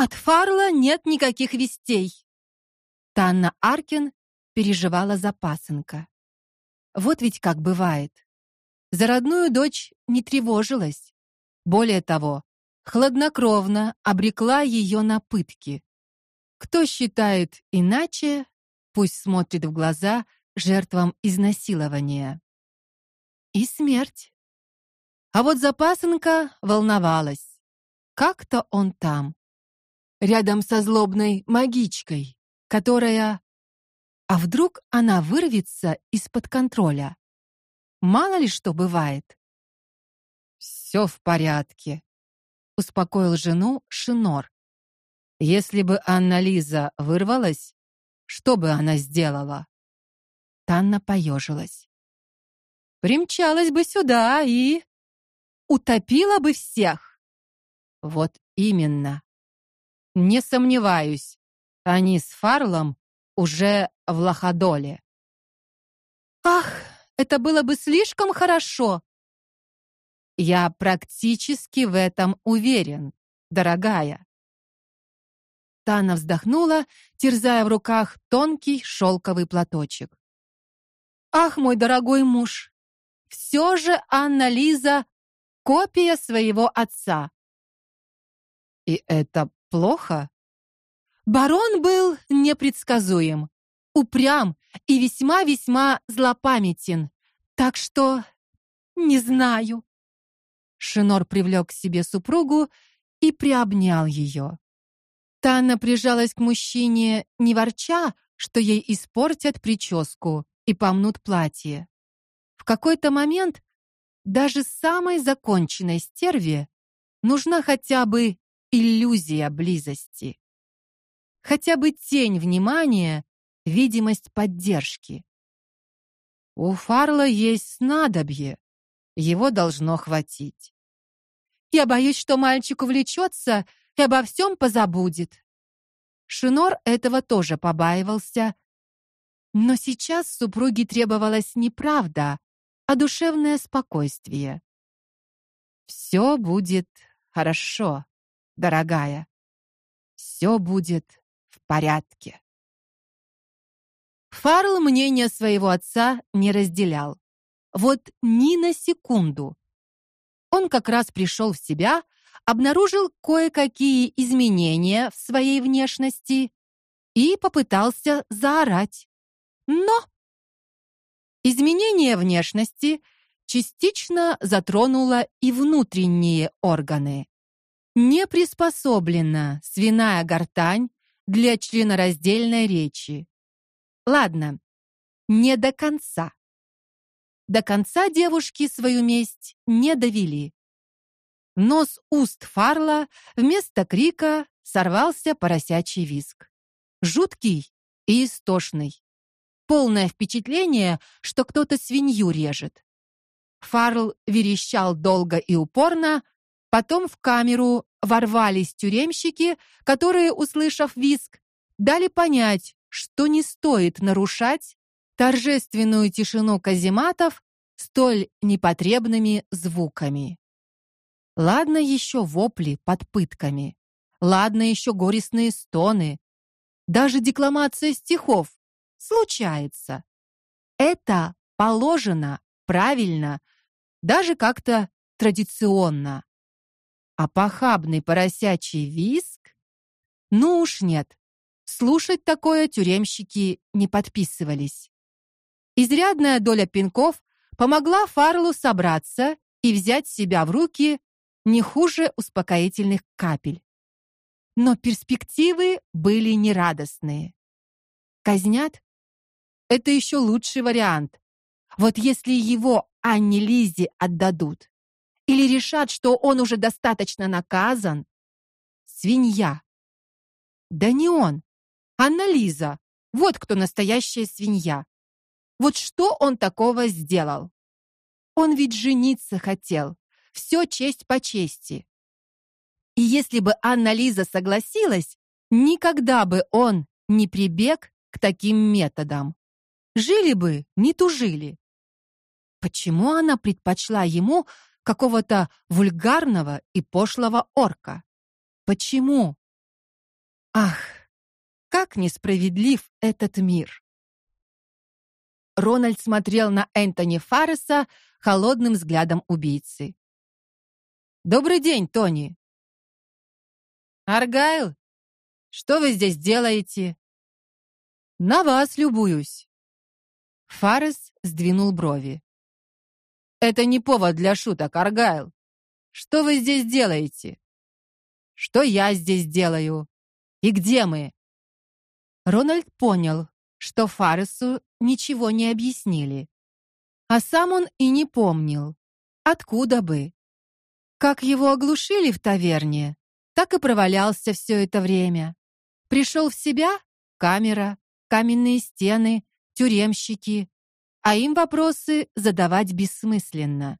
От Фарла нет никаких вестей. Танна Аркин переживала за пасынка. Вот ведь как бывает. За родную дочь не тревожилась. Более того, хладнокровно обрекла ее на пытки. Кто считает иначе, пусть смотрит в глаза жертвам изнасилования. И смерть. А вот Запасенко волновалась. Как-то он там, рядом со злобной магичкой, которая а вдруг она вырвется из-под контроля? Мало ли что бывает. «Все в порядке, успокоил жену Шинор. Если бы Анна Лиза вырвалась, что бы она сделала? Танна поежилась. Примчалась бы сюда и утопила бы всех. Вот именно. Не сомневаюсь, они с Фарлом уже в Лаходоле. Ах, это было бы слишком хорошо. Я практически в этом уверен, дорогая. Тана вздохнула, терзая в руках тонкий шелковый платочек. Ах, мой дорогой муж, все же Анна Лиза копия своего отца. И это плохо? Барон был непредсказуем, упрям и весьма-весьма злопамятен. Так что не знаю. Шинор привлек к себе супругу и приобнял ее. Танна прижалась к мужчине, не ворча, что ей испортят прическу и помнут платье. В какой-то момент даже самой законченной стерве нужна хотя бы иллюзия близости. Хотя бы тень внимания, видимость поддержки. У Фарла есть снадобье. Его должно хватить. Я боюсь, что мальчик увлечется и обо всем позабудет. Шинор этого тоже побаивался. Но сейчас супруге требовалась не правда, а душевное спокойствие. Все будет хорошо, дорогая. Все будет в порядке. Фарл мнение своего отца не разделял. Вот ни на секунду. Он как раз пришел в себя, обнаружил кое-какие изменения в своей внешности и попытался заорать. Но изменение внешности частично затронуло и внутренние органы. Не приспособлена свиная гортань для членораздельной речи. Ладно, не до конца. До конца девушки свою месть не довели. Нос уст Фарла вместо крика сорвался поросячий визг. Жуткий и истошный. Полное впечатление, что кто-то свинью режет. Фарл верещал долго и упорно, потом в камеру ворвались тюремщики, которые, услышав визг, дали понять, что не стоит нарушать торжественную тишину казематов столь непотребными звуками. Ладно еще вопли под пытками. Ладно еще горестные стоны. Даже декламация стихов случается. Это положено, правильно, даже как-то традиционно. А похабный поросячий визг? Ну уж нет. Слушать такое тюремщики не подписывались. Изрядная доля пинков помогла Фарлу собраться и взять себя в руки не хуже успокоительных капель. Но перспективы были нерадостные. Казнят? Это еще лучший вариант. Вот если его Анне Лизе отдадут или решат, что он уже достаточно наказан, свинья. Да не он, Анна Лиза. Вот кто настоящая свинья. Вот что он такого сделал? Он ведь жениться хотел. Все честь по чести. И если бы Анна Лиза согласилась, никогда бы он не прибег к таким методам. Жили бы, не тужили. Почему она предпочла ему какого-то вульгарного и пошлого орка? Почему? Ах, как несправедлив этот мир. Рональд смотрел на Энтони Фарреса холодным взглядом убийцы. Добрый день, Тони. Аргайл, что вы здесь делаете? На вас любуюсь. Фаррес сдвинул брови. Это не повод для шуток, Аргайл. Что вы здесь делаете? Что я здесь делаю? И где мы? Рональд понял, что Фарресу ничего не объяснили. А сам он и не помнил. Откуда бы? Как его оглушили в таверне, так и провалялся все это время. Пришел в себя камера, каменные стены, тюремщики, а им вопросы задавать бессмысленно.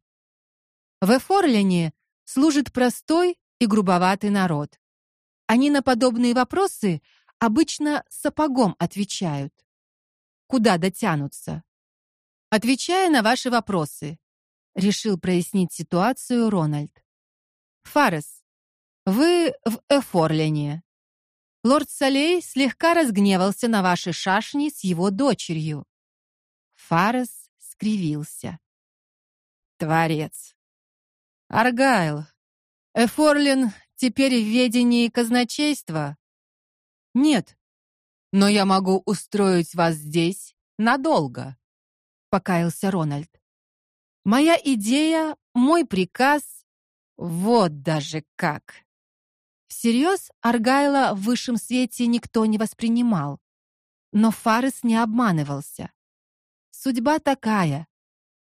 В Эфорлене служит простой и грубоватый народ. Они на подобные вопросы обычно сапогом отвечают. Куда дотянутся? Отвечая на ваши вопросы, решил прояснить ситуацию Рональд. Фарес, вы в Эфорлене. Лорд Салей слегка разгневался на ваши шашни с его дочерью. Фарес скривился. Творец. Аргайл. Эфорлин теперь в ведении казначейства? Нет. Но я могу устроить вас здесь надолго, покаялся Рональд. Моя идея, мой приказ вот даже как. Всерьез Аргайла в высшем свете никто не воспринимал. Но Фарес не обманывался. Судьба такая.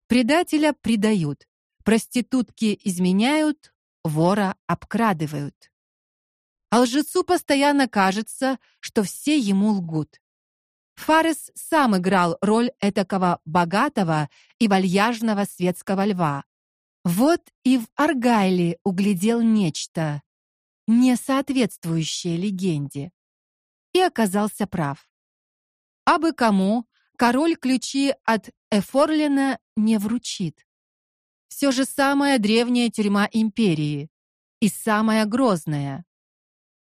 Предателя предают, проститутки изменяют, вора обкрадывают. А лжецу постоянно кажется, что все ему лгут. Фарес сам играл роль этакого богатого и вальяжного светского льва. Вот и в Аргайле углядел нечто, не соответствующее легенде. И оказался прав. А бы кому король ключи от Эфорлина не вручит. Все же самая древняя тюрьма империи и самая грозная.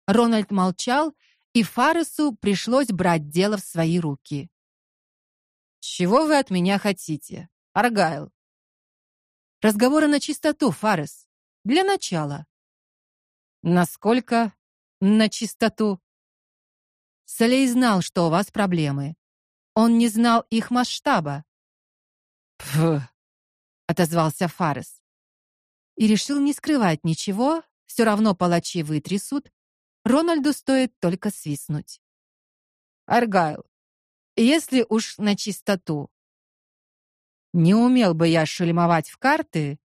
Рональд молчал, и Фаресу пришлось брать дело в свои руки. Чего вы от меня хотите, Аргайл? Разговоры на чистоту, Фарес. Для начала. Насколько на чистоту? Салей знал, что у вас проблемы. Он не знал их масштаба. Пф, отозвался Фарес. И решил не скрывать ничего, все равно палачи вытрясут, Рональду стоит только свистнуть. Аргайл, если уж на чистоту. Не умел бы я шельмовать в карты,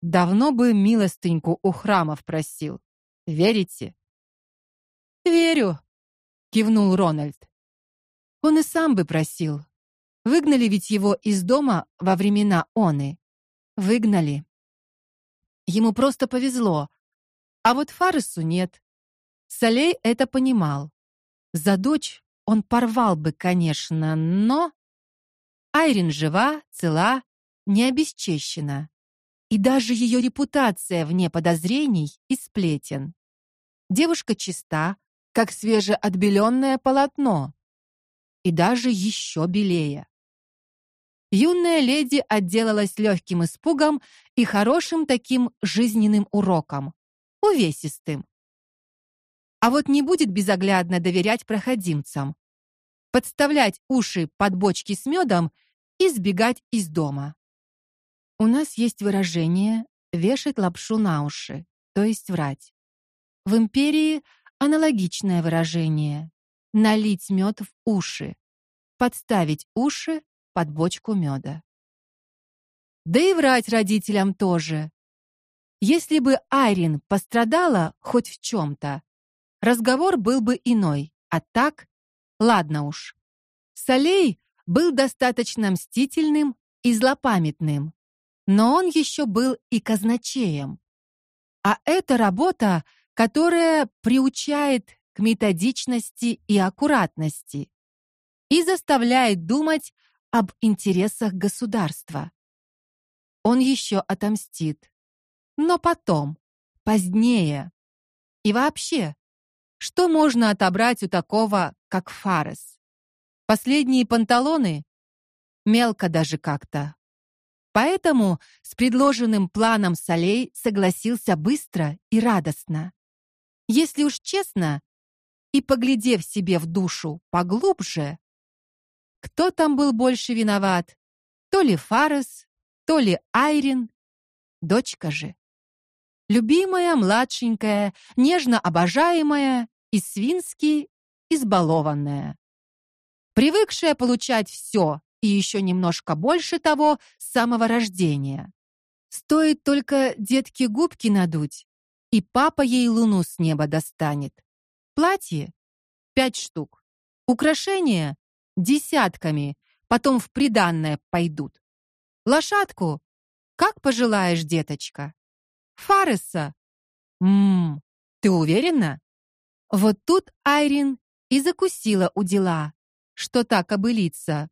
давно бы милостыньку у храмов просил. Верите? Верю, кивнул Рональд. Он и сам бы просил. Выгнали ведь его из дома во времена оны. Выгнали. Ему просто повезло. А вот Фаресу нет. Салей это понимал. За дочь он порвал бы, конечно, но Айрин жива, цела, не обесчещена. И даже ее репутация вне подозрений и сплетен. Девушка чиста, как свежеотбеленное полотно, и даже еще белее. Юная леди отделалась легким испугом и хорошим таким жизненным уроком, увесистым. А вот не будет безоглядно доверять проходимцам, подставлять уши под бочки с медом и сбегать из дома. У нас есть выражение вешать лапшу на уши, то есть врать. В империи аналогичное выражение налить мед в уши, подставить уши под бочку меда. Да и врать родителям тоже. Если бы Айрин пострадала хоть в чем то разговор был бы иной. А так, ладно уж. Салей был достаточно мстительным и злопамятным, но он еще был и казначеем. А это работа, которая приучает к методичности и аккуратности и заставляет думать об интересах государства. Он еще отомстит, но потом, позднее. И вообще, что можно отобрать у такого, как Фарес? Последние панталоны мелко даже как-то. Поэтому с предложенным планом Солей согласился быстро и радостно. Если уж честно, и поглядев себе в душу поглубже, кто там был больше виноват? То ли Фарес, то ли Айрин, дочка же. Любимая, младшенькая, нежно обожаемая и свински избалованная. Привыкшая получать все и еще немножко больше того с самого рождения. Стоит только детке губки надуть, и папа ей луну с неба достанет. Платье пять штук. Украшения десятками, потом в приданное пойдут. Лошадку как пожелаешь, деточка. Фареса. Мм, ты уверена? Вот тут Айрин и закусила у дела, что так обылиться.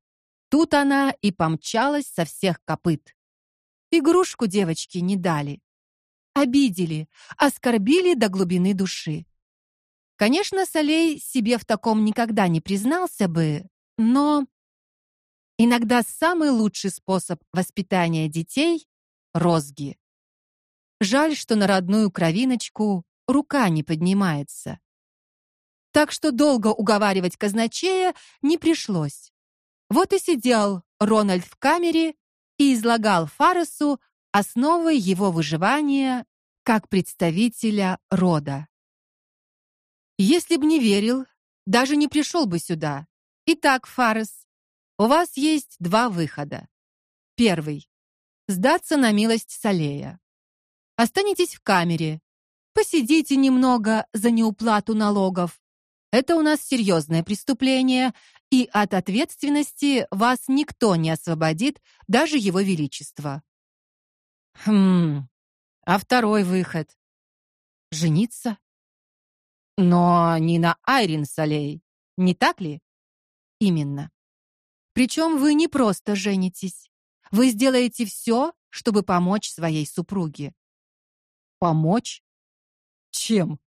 Тут она и помчалась со всех копыт. Игрушку девочки не дали. Обидели, оскорбили до глубины души. Конечно, Солей себе в таком никогда не признался бы, но иногда самый лучший способ воспитания детей розги. Жаль, что на родную кровиночку рука не поднимается. Так что долго уговаривать казначея не пришлось. Вот и сидел Рональд в камере и излагал Фаресу основы его выживания как представителя рода. Если б не верил, даже не пришел бы сюда. Итак, Фарес, у вас есть два выхода. Первый сдаться на милость Салея. Останетесь в камере, посидите немного за неуплату налогов. Это у нас серьезное преступление, и от ответственности вас никто не освободит, даже его величество. Хм. А второй выход жениться? Но не на Айрин Салей, не так ли? Именно. Причем вы не просто женитесь. Вы сделаете все, чтобы помочь своей супруге. Помочь? Чем?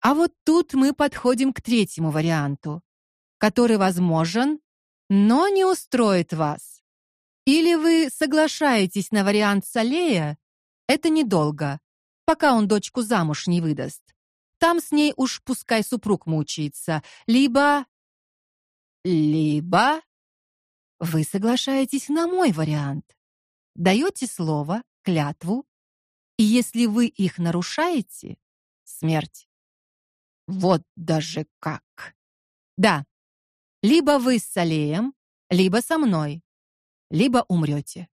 А вот тут мы подходим к третьему варианту который возможен, но не устроит вас. Или вы соглашаетесь на вариант Салея? Это недолго, пока он дочку замуж не выдаст. Там с ней уж пускай супруг мучается, либо либо вы соглашаетесь на мой вариант. Даете слово, клятву, и если вы их нарушаете, смерть. Вот даже как. Да, либо вы с Салеем, либо со мной, либо умрете.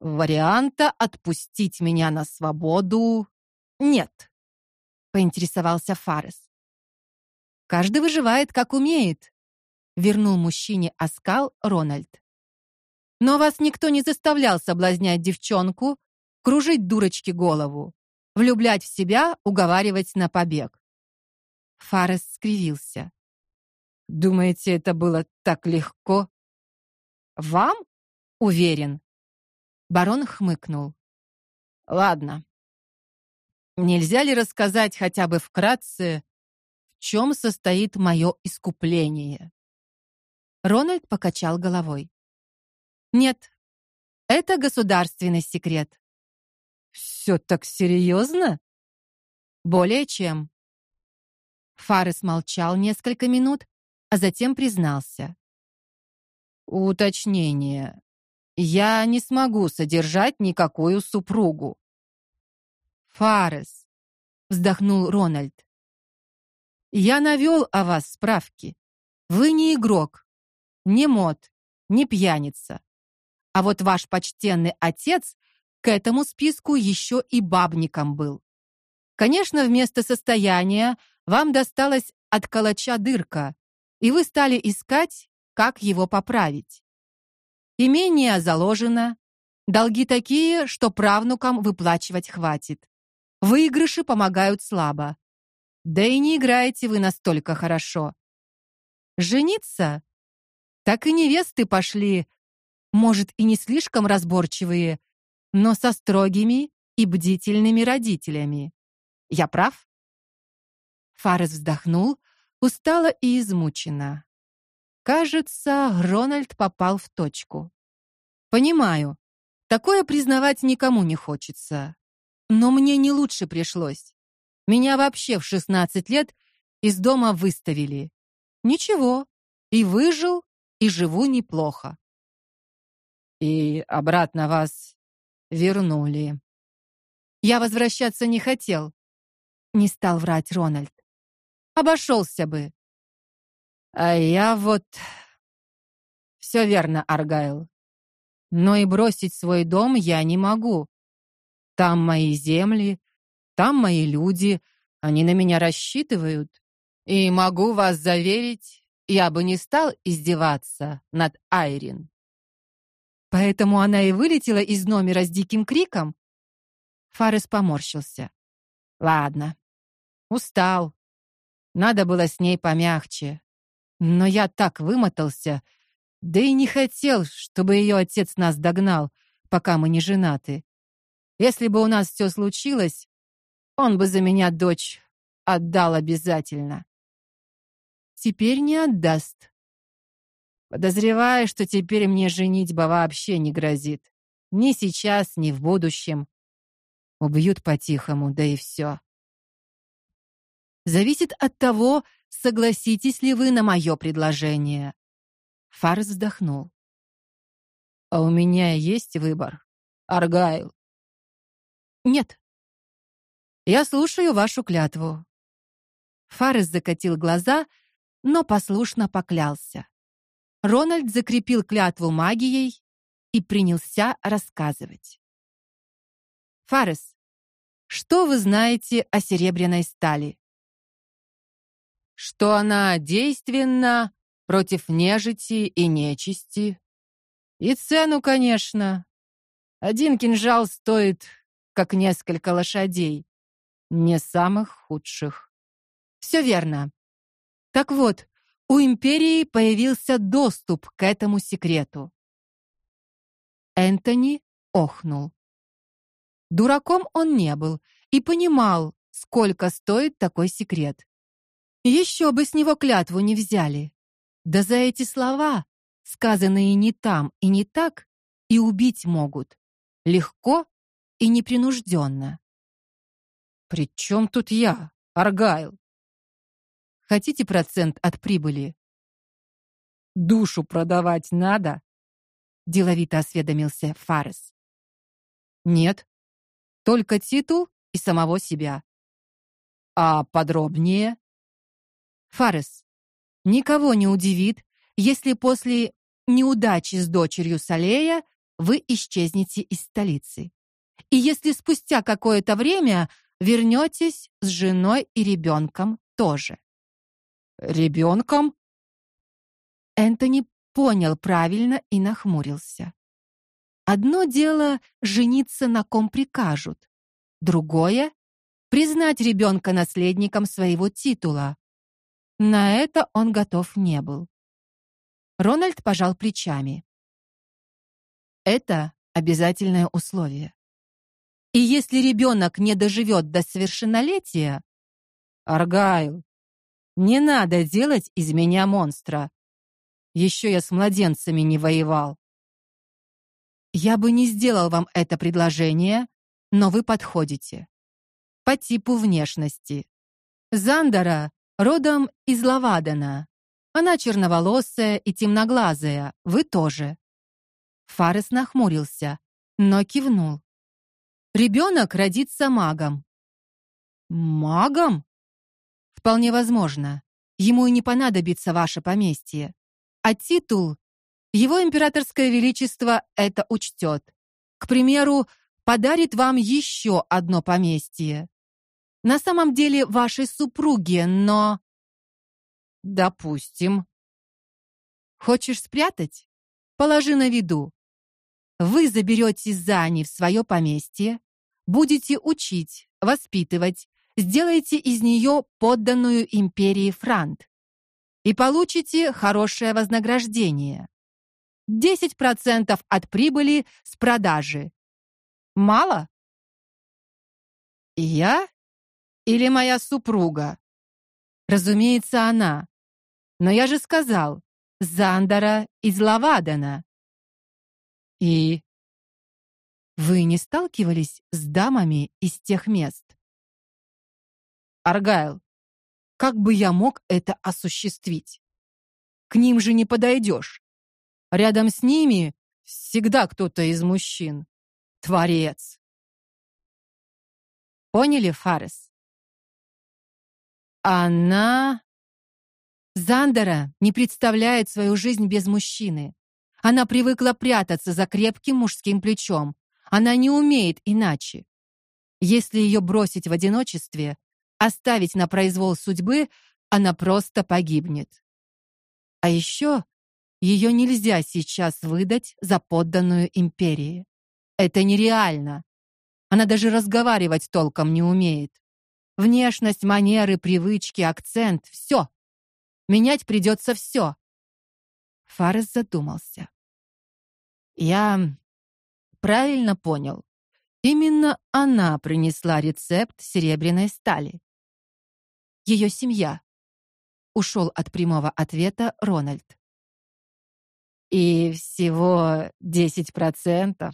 Варианта отпустить меня на свободу нет, поинтересовался Фарес. Каждый выживает как умеет, вернул мужчине оскал Рональд. Но вас никто не заставлял соблазнять девчонку, кружить дурочке голову, влюблять в себя, уговаривать на побег. Фарес скривился. Думаете, это было так легко? Вам? Уверен. Барон хмыкнул. Ладно. Нельзя ли рассказать хотя бы вкратце, в чем состоит мое искупление? Рональд покачал головой. Нет. Это государственный секрет. Все так серьезно?» Более чем. Фарес молчал несколько минут, а затем признался. Уточнение. Я не смогу содержать никакую супругу. Фарес, вздохнул Рональд. Я навел о вас справки. Вы не игрок, не мод, не пьяница. А вот ваш почтенный отец к этому списку еще и бабником был. Конечно, вместо состояния вам досталась от калача дырка, и вы стали искать, как его поправить. Имение заложено, долги такие, что правнукам выплачивать хватит. Выигрыши помогают слабо. Да и не играете вы настолько хорошо. Жениться? Так и невесты пошли, может, и не слишком разборчивые, но со строгими и бдительными родителями. Я прав? Фарес вздохнул, устало и измученно. Кажется, Рональд попал в точку. Понимаю. Такое признавать никому не хочется. Но мне не лучше пришлось. Меня вообще в 16 лет из дома выставили. Ничего, и выжил, и живу неплохо. И обратно вас вернули. Я возвращаться не хотел. Не стал врать Рональд. Обошелся бы. А я вот Все верно, Аргайл. Но и бросить свой дом я не могу. Там мои земли, там мои люди, они на меня рассчитывают. И могу вас заверить, я бы не стал издеваться над Айрин. Поэтому она и вылетела из номера с диким криком. Фарес поморщился. Ладно. Устал. Надо было с ней помягче. Но я так вымотался, да и не хотел, чтобы ее отец нас догнал, пока мы не женаты. Если бы у нас все случилось, он бы за меня дочь отдал обязательно. Теперь не отдаст. Подозреваю, что теперь мне женитьба вообще не грозит. Ни сейчас, ни в будущем. Убьют по-тихому, да и все. Зависит от того, согласитесь ли вы на мое предложение. Фарс вздохнул. А у меня есть выбор. Аргайл. Нет. Я слушаю вашу клятву. Фарес закатил глаза, но послушно поклялся. Рональд закрепил клятву магией и принялся рассказывать. Фарес, что вы знаете о серебряной стали? Что она действенна против нежити и нечисти. И цену, конечно. Один кинжал стоит как несколько лошадей, не самых худших. Все верно. Так вот, у империи появился доступ к этому секрету. Энтони охнул. Дураком он не был и понимал, сколько стоит такой секрет. Еще бы с него клятву не взяли. Да за эти слова, сказанные не там и не так, и убить могут. Легко и непринужденно. «При чем тут я, Аргайл? Хотите процент от прибыли? Душу продавать надо? деловито осведомился Фарес. Нет. Только титул и самого себя. А подробнее? Фарес, никого не удивит, если после неудачи с дочерью Салея вы исчезнете из столицы. И если спустя какое-то время вернетесь с женой и ребенком тоже. Ребенком? Энтони понял правильно и нахмурился. Одно дело жениться на ком прикажут, другое признать ребенка наследником своего титула. На это он готов не был. Рональд пожал плечами. Это обязательное условие. И если ребенок не доживет до совершеннолетия, Аргайл, не надо делать из меня монстра. Еще я с младенцами не воевал. Я бы не сделал вам это предложение, но вы подходите. По типу внешности. Зандера родом из Лавадана. Она черноволосая и темноглазая, вы тоже. Фарес нахмурился, но кивнул. Ребенок родится магом. Магом? Вполне возможно. Ему и не понадобится ваше поместье. А титул его императорское величество это учтет. К примеру, подарит вам еще одно поместье. На самом деле вашей супруге, но допустим. Хочешь спрятать? Положи на виду. Вы заберете Зани в свое поместье, будете учить, воспитывать, сделаете из нее подданную империи Франт и получите хорошее вознаграждение. 10% от прибыли с продажи. Мало? Я или моя супруга? Разумеется, она. Но я же сказал, Зандера из Лавадена. И вы не сталкивались с дамами из тех мест? Аргайл, как бы я мог это осуществить? К ним же не подойдешь. Рядом с ними всегда кто-то из мужчин. Творец. Поняли, Фарес? Она Зандера не представляет свою жизнь без мужчины. Она привыкла прятаться за крепким мужским плечом. Она не умеет иначе. Если ее бросить в одиночестве, оставить на произвол судьбы, она просто погибнет. А еще ее нельзя сейчас выдать за подданную империи. Это нереально. Она даже разговаривать толком не умеет. Внешность, манеры, привычки, акцент все. Менять придется все. Фарес задумался. Я правильно понял. Именно она принесла рецепт серебряной стали. Ее семья. Ушел от прямого ответа Рональд. И всего 10%.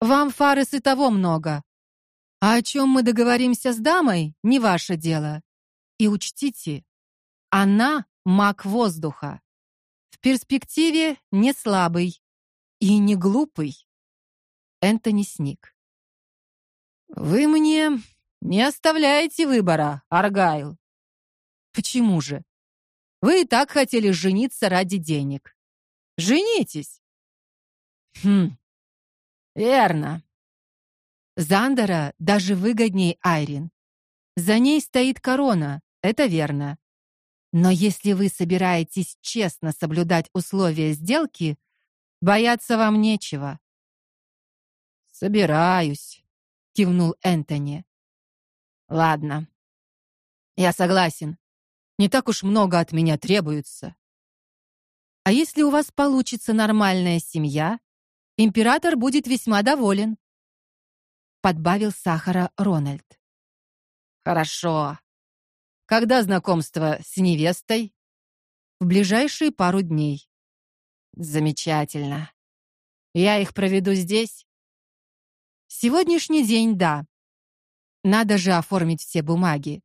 Вам Фарес и того много. А о чем мы договоримся с дамой, не ваше дело. И учтите, она маг воздуха. Перспективе не слабый и не глупый. Энтони сник. Вы мне не оставляете выбора, Аргайл. Почему же? Вы и так хотели жениться ради денег. Женитесь. Хм. Верно. Зандера даже выгодней Айрин. За ней стоит корона, это верно. Но если вы собираетесь честно соблюдать условия сделки, бояться вам нечего. Собираюсь, кивнул Энтони. Ладно. Я согласен. Не так уж много от меня требуется. А если у вас получится нормальная семья, император будет весьма доволен. Подбавил сахара Рональд. Хорошо. Когда знакомство с невестой? В ближайшие пару дней. Замечательно. Я их проведу здесь. Сегодняшний день, да. Надо же оформить все бумаги.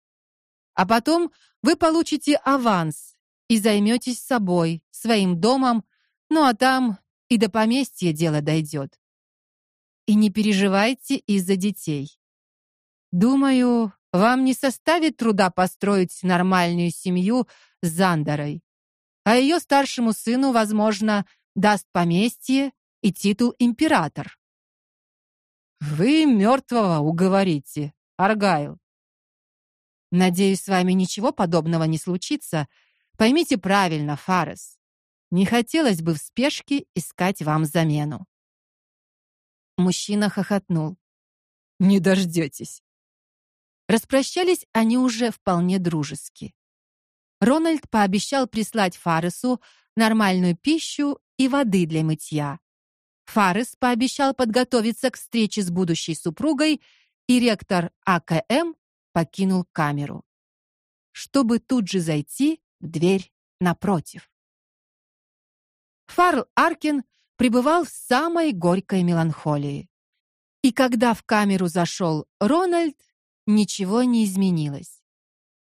А потом вы получите аванс и займетесь собой, своим домом, ну а там и до поместья дело дойдет. И не переживайте из-за детей. Думаю, вам не составит труда построить нормальную семью с Зандарой. А ее старшему сыну, возможно, даст поместье и титул император. Вы мертвого уговорите, Аргайл. Надеюсь, с вами ничего подобного не случится. Поймите правильно, Фарес. Не хотелось бы в спешке искать вам замену. Мужчина хохотнул. Не дождетесь. Распрощались они уже вполне дружески. Рональд пообещал прислать Фаресу нормальную пищу и воды для мытья. Фарес пообещал подготовиться к встрече с будущей супругой, и ректор АКМ покинул камеру, чтобы тут же зайти в дверь напротив. Фарл Аркин пребывал в самой горькой меланхолии. И когда в камеру зашел Рональд, ничего не изменилось.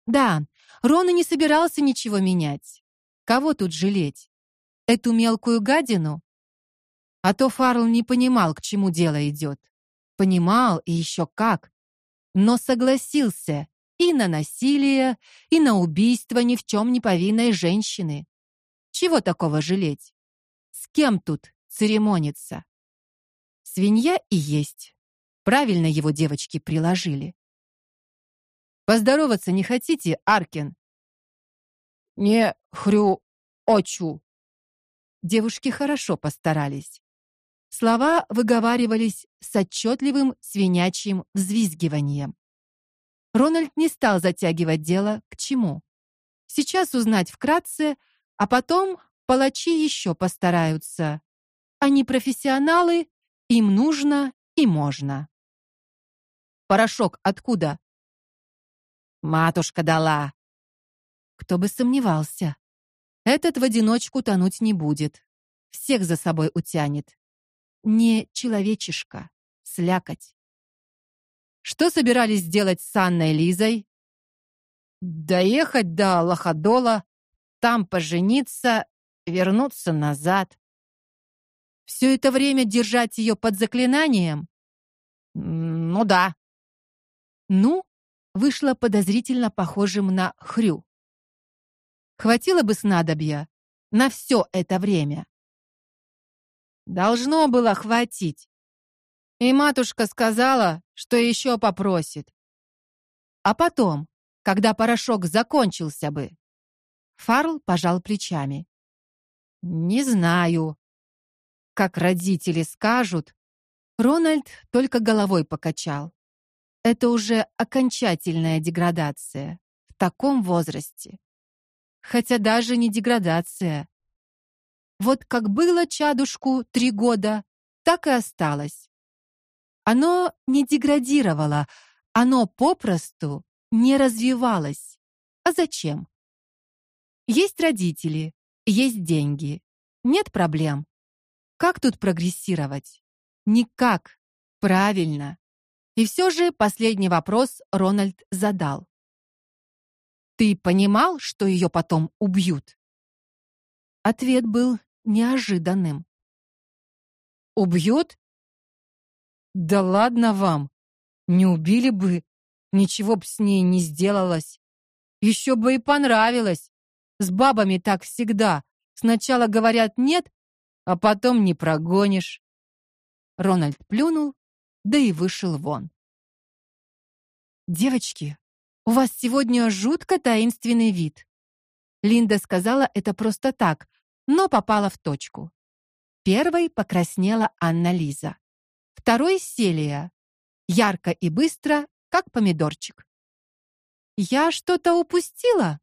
Да, Рон и не собирался ничего менять. Кого тут жалеть? Эту мелкую гадину? А то Фарл не понимал, к чему дело идет. Понимал и еще как. Но согласился и на насилие, и на убийство ни в чем не повинной женщины. Чего такого жалеть? С кем тут церемониться? Свинья и есть. Правильно его девочки приложили. Поздороваться не хотите, Аркин? Не хрю очу. Девушки хорошо постарались. Слова выговаривались с отчетливым свинячьим взвизгиванием. Рональд не стал затягивать дело к чему. Сейчас узнать вкратце, а потом палачи еще постараются. Они профессионалы, им нужно и можно. Порошок откуда? Матушка дала. Кто бы сомневался. Этот в одиночку тонуть не будет. Всех за собой утянет. Не человечишка, слякоть. Что собирались сделать с Анной Лизой? Доехать до Лоходола, там пожениться, вернуться назад. Все это время держать ее под заклинанием? Ну да. Ну, вышло подозрительно похожим на хрю. Хватило бы снадобья на все это время. Должно было хватить. И матушка сказала, что еще попросит. А потом, когда порошок закончился бы, Фарл пожал плечами. Не знаю. Как родители скажут, Рональд только головой покачал. Это уже окончательная деградация в таком возрасте хотя даже не деградация. Вот как было чадушку три года, так и осталось. Оно не деградировало, оно попросту не развивалось. А зачем? Есть родители, есть деньги. Нет проблем. Как тут прогрессировать? Никак. Правильно. И все же последний вопрос Рональд задал. Ты понимал, что ее потом убьют? Ответ был неожиданным. Убьют? Да ладно вам. Не убили бы, ничего б с ней не сделалось. Еще бы и понравилось. С бабами так всегда. Сначала говорят нет, а потом не прогонишь. Рональд плюнул, да и вышел вон. Девочки, у вас сегодня жутко таинственный вид. Линда сказала это просто так, но попала в точку. Первой покраснела Анна Лиза. Второй Селия. Ярко и быстро, как помидорчик. Я что-то упустила?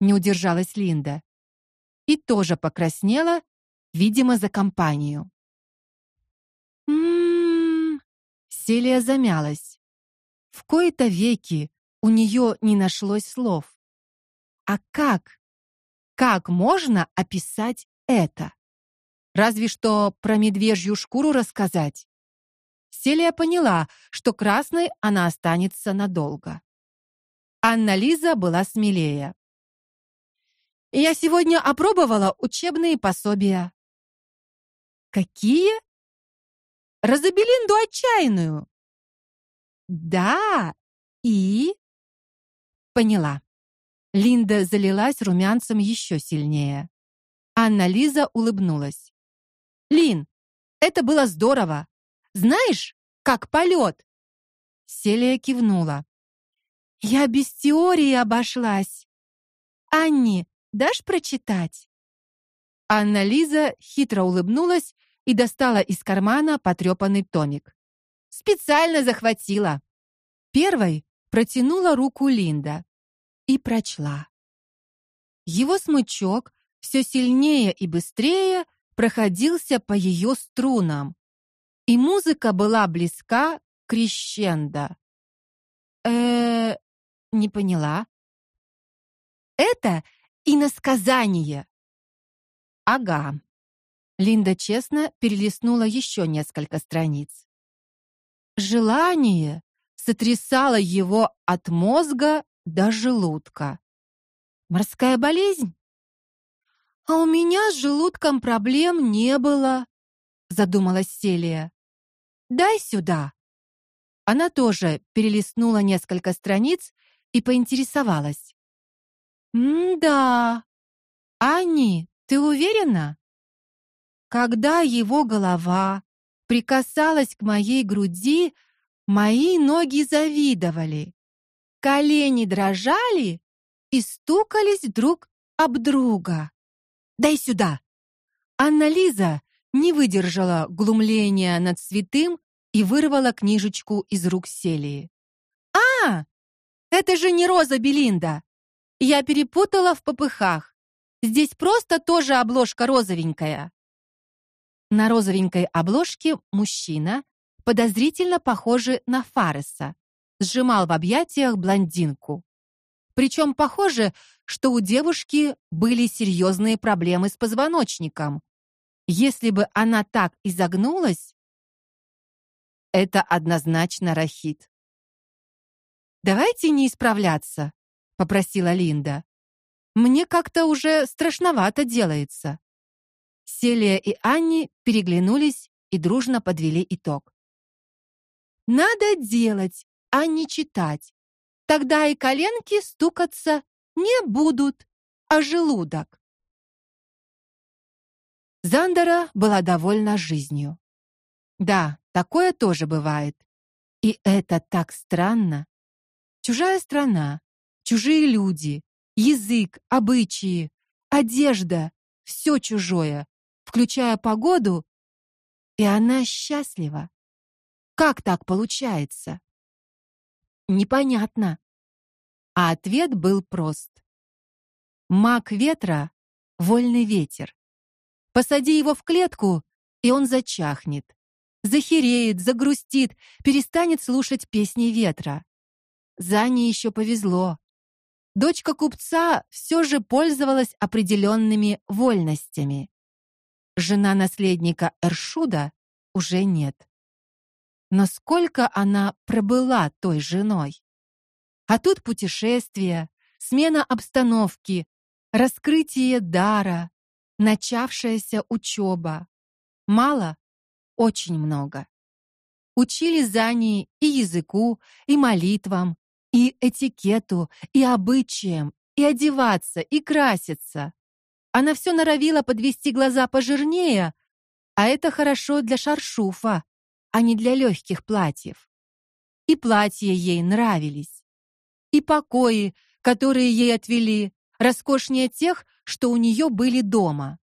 Не удержалась Линда. И тоже покраснела, видимо, за компанию. М-м. Селия замялась. В кои-то веки у нее не нашлось слов. А как? Как можно описать это? Разве что про медвежью шкуру рассказать. Селия поняла, что красной она останется надолго. Анна Лиза была смелее. Я сегодня опробовала учебные пособия. Какие? Розабелинду отчаянную. Да, и Поняла. Линда залилась румянцем еще сильнее. Анна Лиза улыбнулась. Лин, это было здорово. Знаешь, как полет?» Селия кивнула. Я без теории обошлась. Анни, дашь прочитать? Анна Лиза хитро улыбнулась и достала из кармана потрепанный томик. Специально захватила. Первой протянула руку Линда и прочла. Его смычок все сильнее и быстрее проходился по ее струнам, и музыка была близка к крещендо. Э, не поняла. Это иносказание. Ага. Линда честно перелистнула еще несколько страниц. Желание сотрясало его от мозга до желудка. Морская болезнь? А у меня с желудком проблем не было, задумалась Селия. Дай сюда. Она тоже перелистнула несколько страниц и поинтересовалась. «М-да. Анни, ты уверена?» Когда его голова прикасалась к моей груди, Мои ноги завидовали. Колени дрожали и стукались друг об друга. Дай сюда. Анна Лиза не выдержала глумления над святым и вырвала книжечку из рук Селии. А! Это же не Роза Белинда. Я перепутала в попыхах. Здесь просто тоже обложка розовенькая. На розовенькой обложке мужчина подозрительно похожий на Фареса, сжимал в объятиях блондинку. Причем похоже, что у девушки были серьезные проблемы с позвоночником. Если бы она так изогнулась, это однозначно рахит. Давайте не исправляться, попросила Линда. Мне как-то уже страшновато делается. Селия и Анни переглянулись и дружно подвели итог. Надо делать, а не читать. Тогда и коленки стукаться не будут, а желудок. Зандера была довольна жизнью. Да, такое тоже бывает. И это так странно. Чужая страна, чужие люди, язык, обычаи, одежда, все чужое, включая погоду, и она счастлива. Как так получается? Непонятно. А ответ был прост. Маг ветра вольный ветер. Посади его в клетку, и он зачахнет. Захереет, загрустит, перестанет слушать песни ветра. Зане еще повезло. Дочка купца все же пользовалась определенными вольностями. Жена наследника Эршуда уже нет но сколько она пробыла той женой. А тут путешествия, смена обстановки, раскрытие дара, начавшаяся учеба. Мало, очень много. Учили Зани и языку, и молитвам, и этикету, и обычаям, и одеваться, и краситься. Она все норовила подвести глаза пожирнее, а это хорошо для шаршуфа, а не для легких платьев. И платья ей нравились. И покои, которые ей отвели, роскошнее тех, что у нее были дома.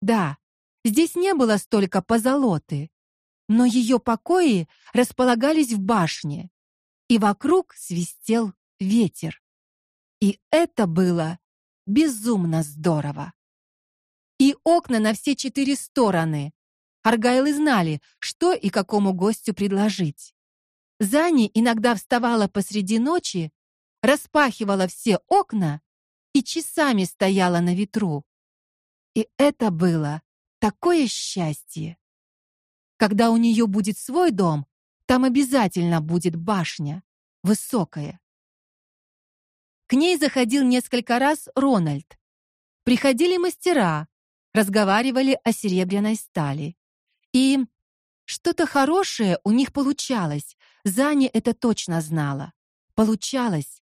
Да, здесь не было столько позолоты, но ее покои располагались в башне, и вокруг свистел ветер. И это было безумно здорово. И окна на все четыре стороны, Аргайлы знали, что и какому гостю предложить. Зани иногда вставала посреди ночи, распахивала все окна и часами стояла на ветру. И это было такое счастье. Когда у нее будет свой дом, там обязательно будет башня, высокая. К ней заходил несколько раз Рональд. Приходили мастера, разговаривали о серебряной стали. И что-то хорошее у них получалось. Зани это точно знала. Получалось.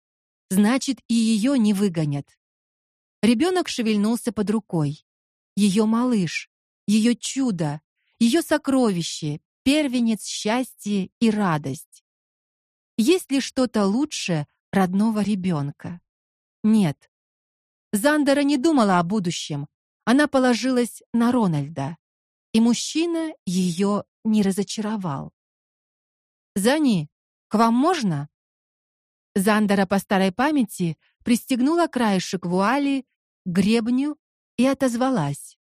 Значит, и ее не выгонят. Ребенок шевельнулся под рукой. Ее малыш, ее чудо, ее сокровище, первенец счастья и радость. Есть ли что-то лучше родного ребенка? Нет. Зандера не думала о будущем. Она положилась на Рональда и мужчина ее не разочаровал. Зани, к вам можно? Зандера по старой памяти пристегнула краешек вуали к гребню и отозвалась.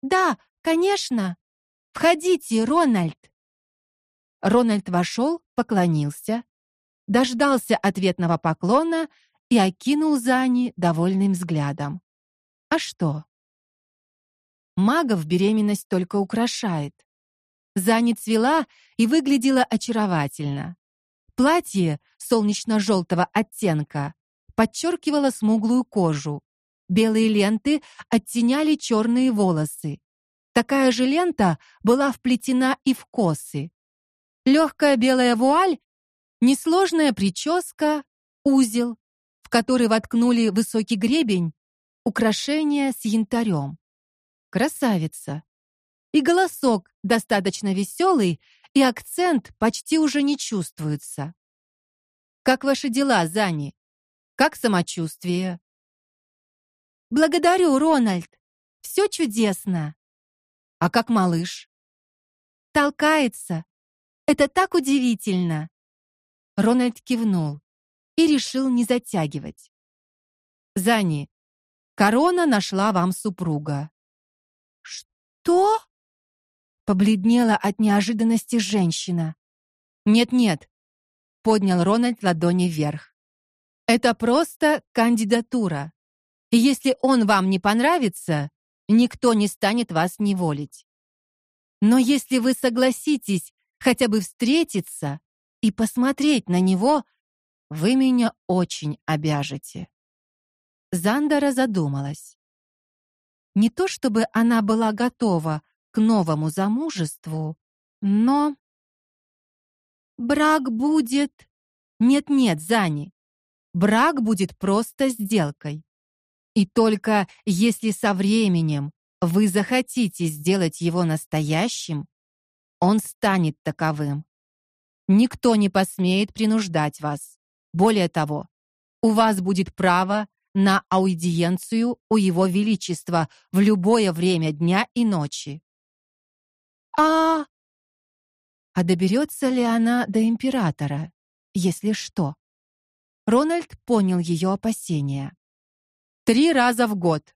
Да, конечно. Входите, Рональд. Рональд вошел, поклонился, дождался ответного поклона и окинул Зани довольным взглядом. А что? Магов беременность только украшает. Зани цвела и выглядела очаровательно. Платье солнечно желтого оттенка подчеркивало смуглую кожу. Белые ленты оттеняли черные волосы. Такая же лента была вплетена и в косы. Легкая белая вуаль, несложная прическа, узел, в который воткнули высокий гребень, украшения с янтарем. Красавица. И голосок достаточно веселый, и акцент почти уже не чувствуется. Как ваши дела, Зани? Как самочувствие? Благодарю, Рональд. Все чудесно. А как малыш? Толкается. Это так удивительно. Рональд кивнул и решил не затягивать. Зани, корона нашла вам супруга. «Что?» Побледнела от неожиданности женщина. «Нет-нет», — поднял Рональд ладони вверх. Это просто кандидатура. И если он вам не понравится, никто не станет вас неволить. Но если вы согласитесь хотя бы встретиться и посмотреть на него, вы меня очень обяжете. Зандера задумалась. Не то чтобы она была готова к новому замужеству, но брак будет Нет-нет, Зани. Брак будет просто сделкой. И только если со временем вы захотите сделать его настоящим, он станет таковым. Никто не посмеет принуждать вас. Более того, у вас будет право на аудиенцию у его величества в любое время дня и ночи. А а доберется ли она до императора, если что? Рональд понял ее опасения. Три раза в год.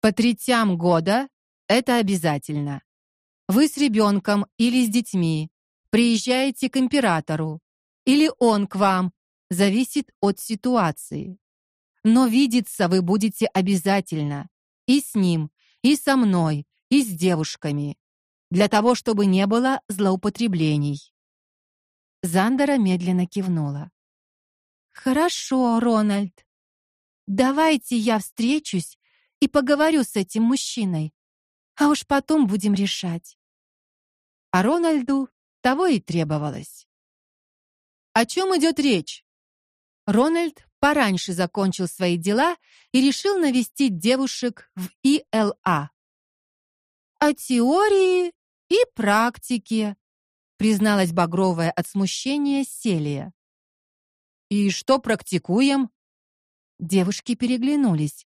По третям года это обязательно. Вы с ребенком или с детьми приезжаете к императору, или он к вам, зависит от ситуации. Но видеться вы будете обязательно и с ним, и со мной, и с девушками, для того, чтобы не было злоупотреблений. Зандера медленно кивнула. Хорошо, Рональд. Давайте я встречусь и поговорю с этим мужчиной, а уж потом будем решать. А Рональду того и требовалось. О чем идет речь? Рональд пораньше закончил свои дела и решил навестить девушек в ИЛА. О теории и практике, призналась багровая от смущения Селия. И что практикуем? Девушки переглянулись,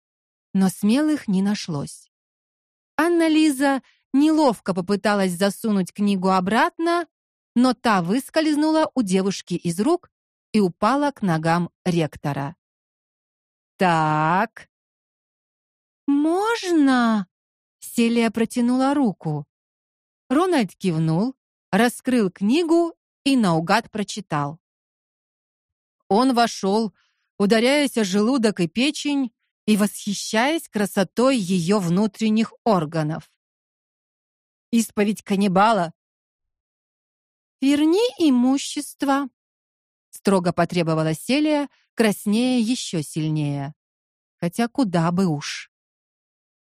но смелых не нашлось. Анна Лиза неловко попыталась засунуть книгу обратно, но та выскользнула у девушки из рук и упала к ногам ректора. Так. Можно? Селия протянула руку. Рональд кивнул, раскрыл книгу и наугад прочитал. Он вошел, ударяясь о желудок и печень и восхищаясь красотой ее внутренних органов. Исповедь каннибала. Верни имущество, строго потребовала Селия, краснея еще сильнее. Хотя куда бы уж.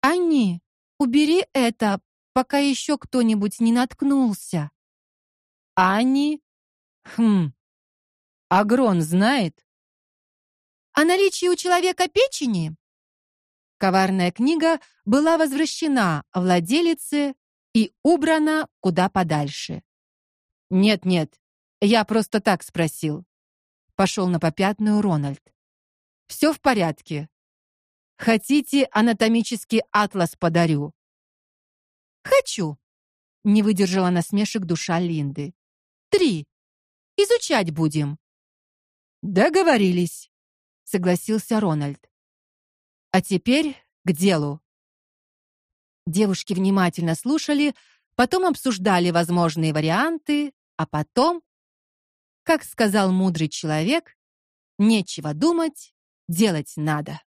Анни, убери это, пока еще кто-нибудь не наткнулся. Анни? Хм. Агрон знает о наличии у человека печени? Коварная книга была возвращена владелице и убрана куда подальше. Нет, нет. Я просто так спросил. Пошел на попятную Рональд. «Все в порядке. Хотите, анатомический атлас подарю? Хочу. Не выдержала насмешек душа Линды. Три. Изучать будем. Договорились, согласился Рональд. А теперь к делу. Девушки внимательно слушали, потом обсуждали возможные варианты, а потом, как сказал мудрый человек, нечего думать, делать надо.